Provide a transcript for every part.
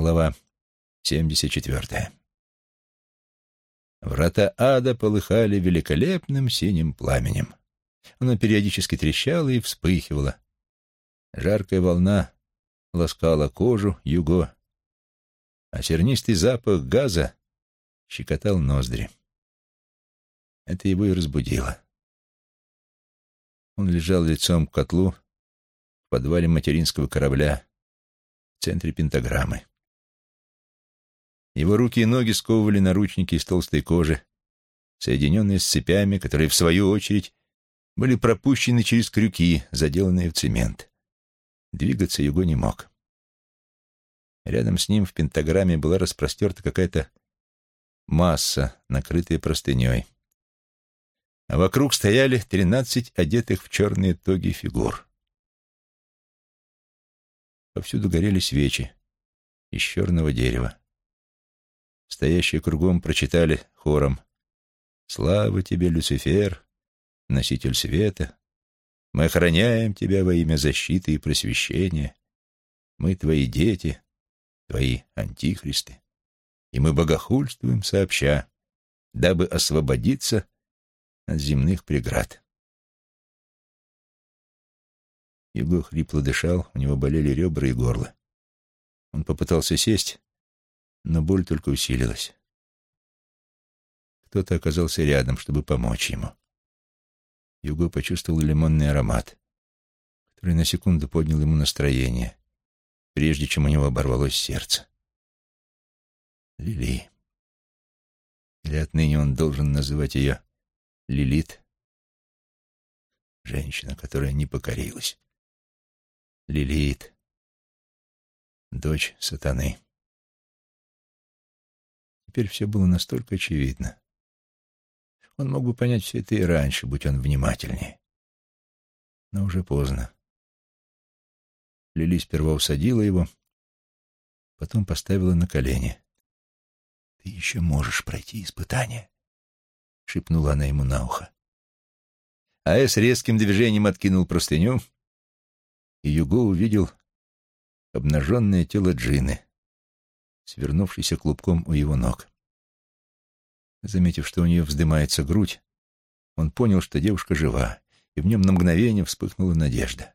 Глава 74. Врата ада полыхали великолепным синим пламенем. Оно периодически трещало и вспыхивало. Жаркая волна ласкала кожу, юго, а сернистый запах газа щекотал ноздри. Это его и разбудило. Он лежал лицом к котлу в подвале материнского корабля в центре пентаграммы. Его руки и ноги сковывали наручники из толстой кожи, соединенные с цепями, которые, в свою очередь, были пропущены через крюки, заделанные в цемент. Двигаться его не мог. Рядом с ним в пентаграмме была распростерта какая-то масса, накрытая простыней. А вокруг стояли тринадцать одетых в черные тоги фигур. Повсюду горели свечи из черного дерева. Стоящие кругом прочитали хором «Слава тебе, Люцифер, носитель света! Мы охраняем тебя во имя защиты и просвещения. Мы твои дети, твои антихристы, и мы богохульствуем сообща, дабы освободиться от земных преград». Его хрипло дышал, у него болели ребра и горло. Он попытался сесть, но боль только усилилась. Кто-то оказался рядом, чтобы помочь ему. Юго почувствовал лимонный аромат, который на секунду поднял ему настроение, прежде чем у него оборвалось сердце. Лили. Или отныне он должен называть ее Лилит? Женщина, которая не покорилась. Лилит. Дочь сатаны. Теперь все было настолько очевидно. Он мог бы понять все это и раньше, будь он внимательнее. Но уже поздно. Лили сперва усадила его, потом поставила на колени. «Ты еще можешь пройти испытание», — шепнула она ему на ухо. Аэс резким движением откинул простыню, и Юго увидел обнаженное тело Джины, свернувшийся клубком у его ног. Заметив, что у нее вздымается грудь, он понял, что девушка жива, и в нем на мгновение вспыхнула надежда.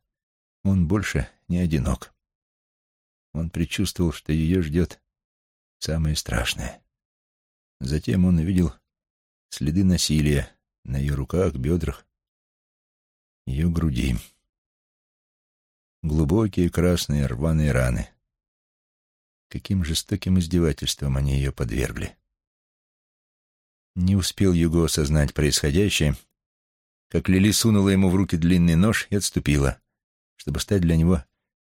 Он больше не одинок. Он предчувствовал, что ее ждет самое страшное. Затем он увидел следы насилия на ее руках, бедрах, ее груди. Глубокие красные рваные раны. Каким жестоким издевательством они ее подвергли. Не успел Юго осознать происходящее, как Лили сунула ему в руки длинный нож и отступила, чтобы стать для него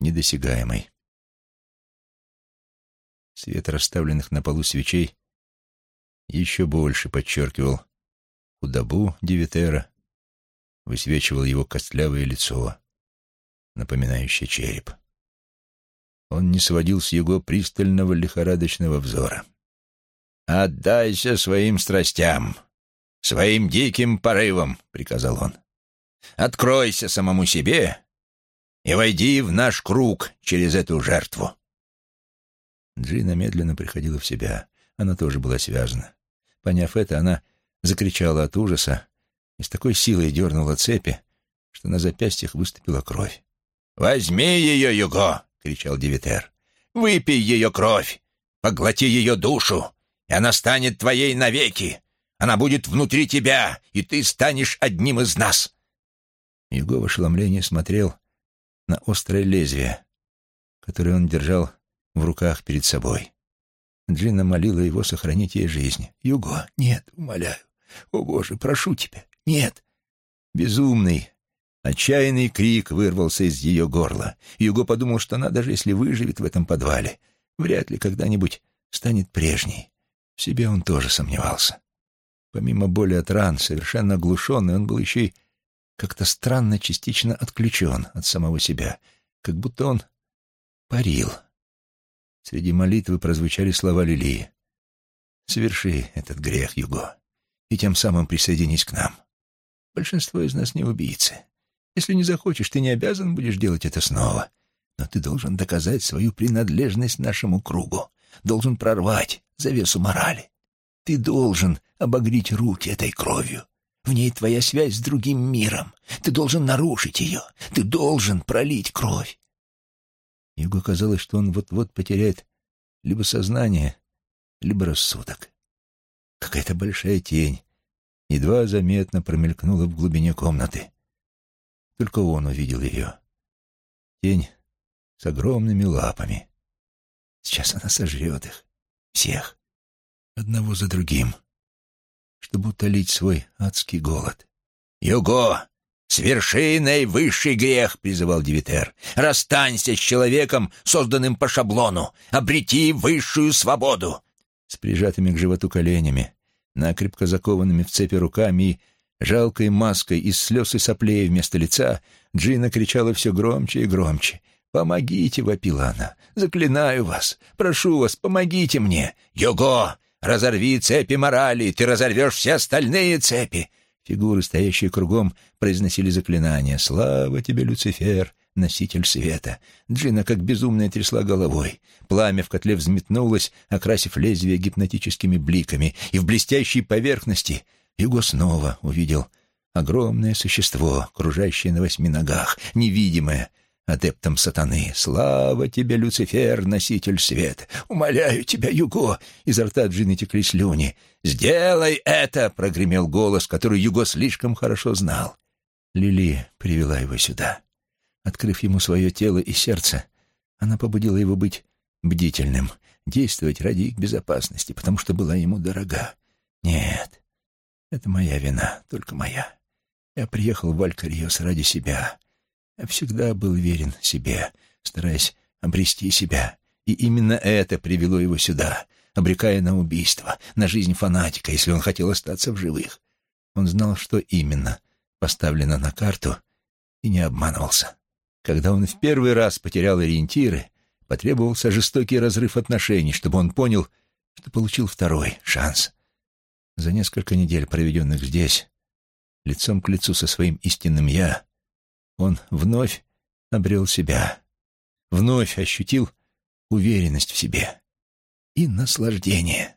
недосягаемой. Свет расставленных на полу свечей еще больше подчеркивал худобу Девитера, высвечивал его костлявое лицо, напоминающее череп. Он не сводил с его пристального лихорадочного взора. «Отдайся своим страстям, своим диким порывам», — приказал он. «Откройся самому себе и войди в наш круг через эту жертву». Джина медленно приходила в себя. Она тоже была связана. Поняв это, она закричала от ужаса и с такой силой дернула цепи, что на запястьях выступила кровь. «Возьми ее, Юго!» Кричал Девитер. «Выпей ее кровь, поглоти ее душу, и она станет твоей навеки. Она будет внутри тебя, и ты станешь одним из нас». Его в ошеломлении смотрел на острое лезвие, которое он держал в руках перед собой. Джина молила его сохранить ей жизнь. «Юго, нет, умоляю. О, Боже, прошу тебя, нет!» Безумный, Отчаянный крик вырвался из ее горла. Юго подумал, что она, даже если выживет в этом подвале, вряд ли когда-нибудь станет прежней. В себе он тоже сомневался. Помимо боли от ран, совершенно оглушенный, он был еще и как-то странно частично отключен от самого себя, как будто он парил. Среди молитвы прозвучали слова Лилии. «Соверши этот грех, Юго, и тем самым присоединись к нам. Большинство из нас не убийцы. Если не захочешь, ты не обязан будешь делать это снова. Но ты должен доказать свою принадлежность нашему кругу, должен прорвать завесу морали. Ты должен обогреть руки этой кровью. В ней твоя связь с другим миром. Ты должен нарушить ее. Ты должен пролить кровь. Ему казалось, что он вот-вот потеряет либо сознание, либо рассудок. Какая-то большая тень едва заметно промелькнула в глубине комнаты. Только он увидел ее. Тень с огромными лапами. Сейчас она сожрет их, всех, одного за другим, чтобы утолить свой адский голод. «Юго! Сверши наивысший грех!» — призывал Девитер. «Расстанься с человеком, созданным по шаблону! Обрети высшую свободу!» С прижатыми к животу коленями, накрепко закованными в цепи руками и жалкой маской из слез и соплей вместо лица, Джина кричала все громче и громче. «Помогите!» — вопила она. «Заклинаю вас! Прошу вас, помогите мне! Юго! Разорви цепи морали! Ты разорвешь все остальные цепи!» Фигуры, стоящие кругом, произносили заклинания. «Слава тебе, Люцифер, носитель света!» Джина как безумная трясла головой. Пламя в котле взметнулось, окрасив лезвие гипнотическими бликами, и в блестящей поверхности Юго снова увидел огромное существо, кружащее на восьми ногах, невидимое, адептом сатаны. «Слава тебе, Люцифер, носитель света! Умоляю тебя, Юго!» Изо рта Джины текли слюни. «Сделай это!» — прогремел голос, который Юго слишком хорошо знал. Лили привела его сюда. Открыв ему свое тело и сердце, она побудила его быть бдительным, действовать ради их безопасности, потому что была ему дорога. «Нет, это моя вина, только моя. Я приехал в Алькариос ради себя, я всегда был верен себе, стараясь обрести себя. И именно это привело его сюда, обрекая на убийство, на жизнь фанатика, если он хотел остаться в живых. Он знал, что именно поставлено на карту, и не обманывался. Когда он в первый раз потерял ориентиры, потребовался жестокий разрыв отношений, чтобы он понял, что получил второй шанс. За несколько недель, проведенных здесь, лицом к лицу со своим истинным «я», он вновь обрел себя, вновь ощутил уверенность в себе и наслаждение.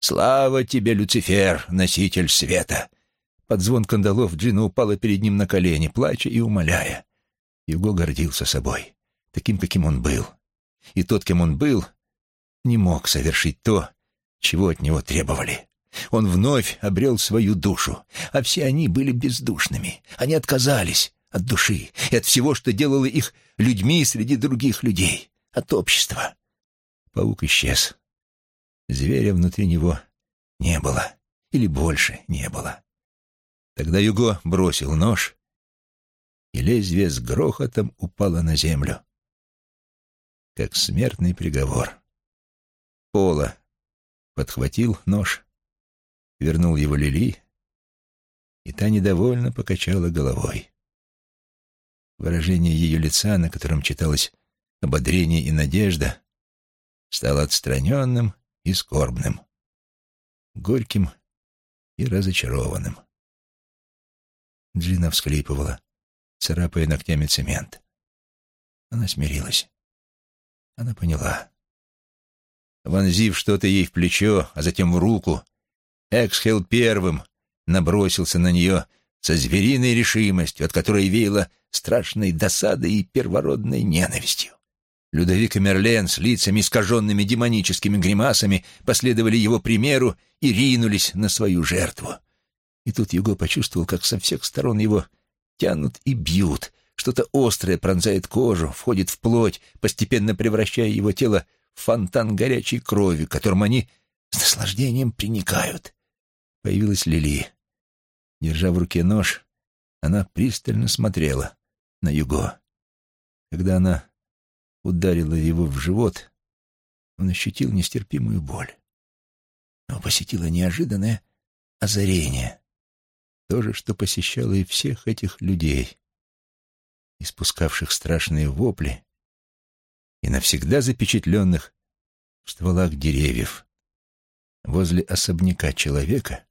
«Слава тебе, Люцифер, носитель света!» Под звон кандалов Джина упала перед ним на колени, плача и умоляя. Юго гордился собой, таким, каким он был. И тот, кем он был, не мог совершить то, чего от него требовали. Он вновь обрел свою душу, а все они были бездушными. Они отказались, от души и от всего, что делало их людьми среди других людей, от общества. Паук исчез. Зверя внутри него не было, или больше не было. Тогда Юго бросил нож, и лезвие с грохотом упало на землю, как смертный приговор. Пола подхватил нож, вернул его Лили, и та недовольно покачала головой. Выражение ее лица, на котором читалось ободрение и надежда, стало отстраненным и скорбным, горьким и разочарованным. Джина всхлипывала, царапая ногтями цемент. Она смирилась. Она поняла. Вонзив что-то ей в плечо, а затем в руку, Эксхел первым набросился на нее со звериной решимостью, от которой веяло страшной досадой и первородной ненавистью. Людовик и Мерлен с лицами, искаженными демоническими гримасами, последовали его примеру и ринулись на свою жертву. И тут Юго почувствовал, как со всех сторон его тянут и бьют. Что-то острое пронзает кожу, входит в плоть, постепенно превращая его тело в фонтан горячей крови, которым они с наслаждением приникают. Появилась Лили. Держа в руке нож, она пристально смотрела на Юго. Когда она ударила его в живот, он ощутил нестерпимую боль. Но посетило неожиданное озарение. То же, что посещало и всех этих людей, испускавших страшные вопли и навсегда запечатленных в стволах деревьев возле особняка человека,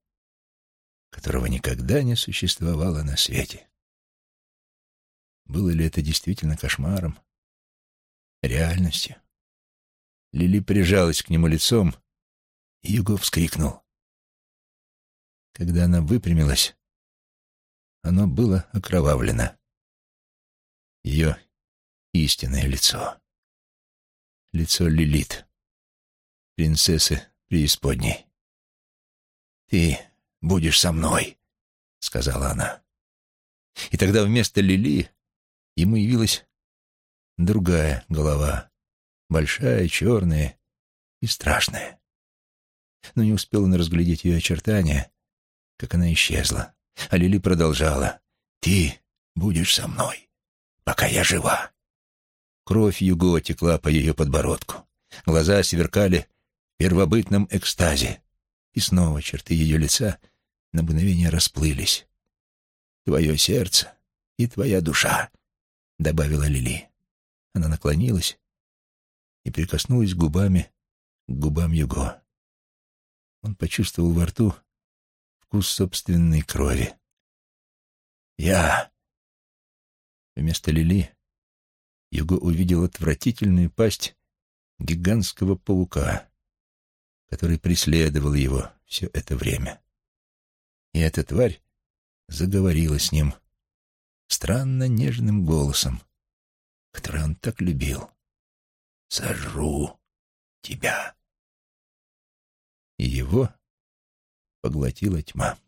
которого никогда не существовало на свете. Было ли это действительно кошмаром? реальностью. Лили прижалась к нему лицом, и Юго вскрикнул. Когда она выпрямилась, оно было окровавлено. Ее истинное лицо. Лицо Лилит, принцессы преисподней. «Ты будешь со мной», — сказала она. И тогда вместо Лили ему явилась другая голова, большая, черная и страшная. Но не успел он разглядеть ее очертания, как она исчезла. А Лили продолжала. «Ты будешь со мной, пока я жива». Кровь Юго текла по ее подбородку. Глаза сверкали в первобытном экстазе. И снова черты ее лица на мгновение расплылись. «Твое сердце и твоя душа», — добавила Лили. Она наклонилась и прикоснулась губами к губам Юго. Он почувствовал во рту вкус собственной крови. «Я...» Вместо Лили Юго увидел отвратительную пасть гигантского паука, который преследовал его все это время. И эта тварь заговорила с ним странно нежным голосом, который он так любил. «Сожру тебя». И его поглотила тьма.